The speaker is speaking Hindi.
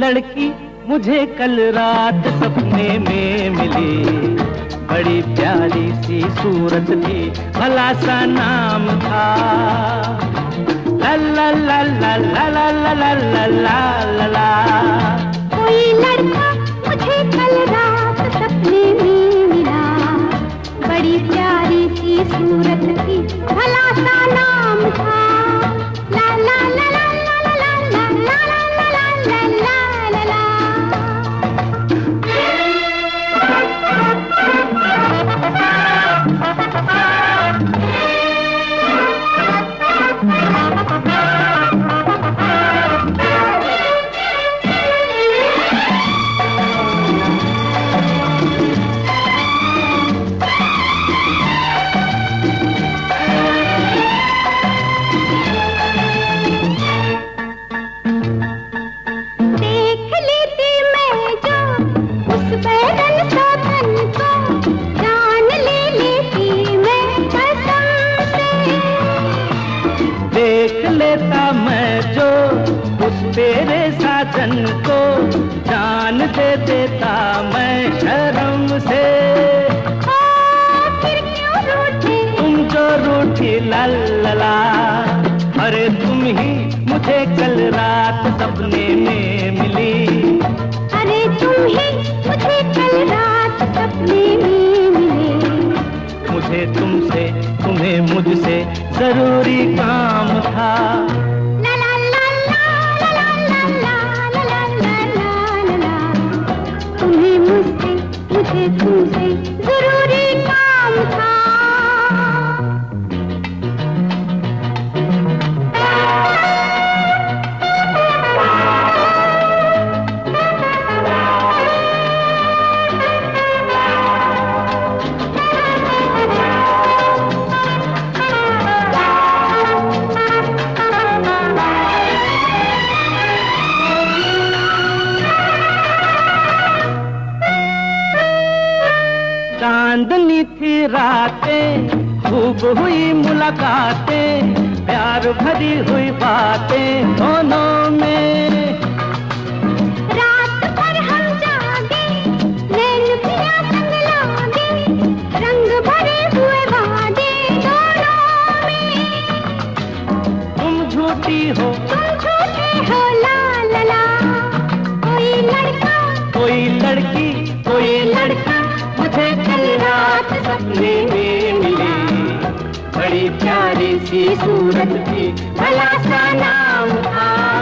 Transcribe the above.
मुझे कल रात सपने में मिली बड़ी प्यारी सी सूरत थी भला सा नाम था ला ला ला ला ला ला ला ला ला ला ला कोई लड़का मुझे कल रात सपने में तेरे साजन को जान दे देता मैं शर्म से। तुम जो रूठी लल्ला अरे तुम ही मुझे कल रात सपने में मिली। अरे तुम ही मुझे कल रात सपने में मिले। मुझे तुमसे तुम्हें मुझसे ज़रूरी काम था। तुझे चांदनी थी रातें खूब हुई मुलाकातें प्यार भरी हुई बातें दोनों में। रात भर हम जागे नैन पिया संग लागे रंग भरे हुए वादे दोनों में। तुम झूठी हो। तुम झूठे हो ला ला ला। कोई लड़की कोई लड़का मुझे कल रात सपने में मिले। बड़ी प्यारी सी सूरत थी भला सा नाम था।